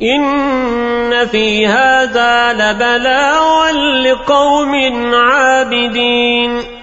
إن في هذا لبلاغا لقوم عابدين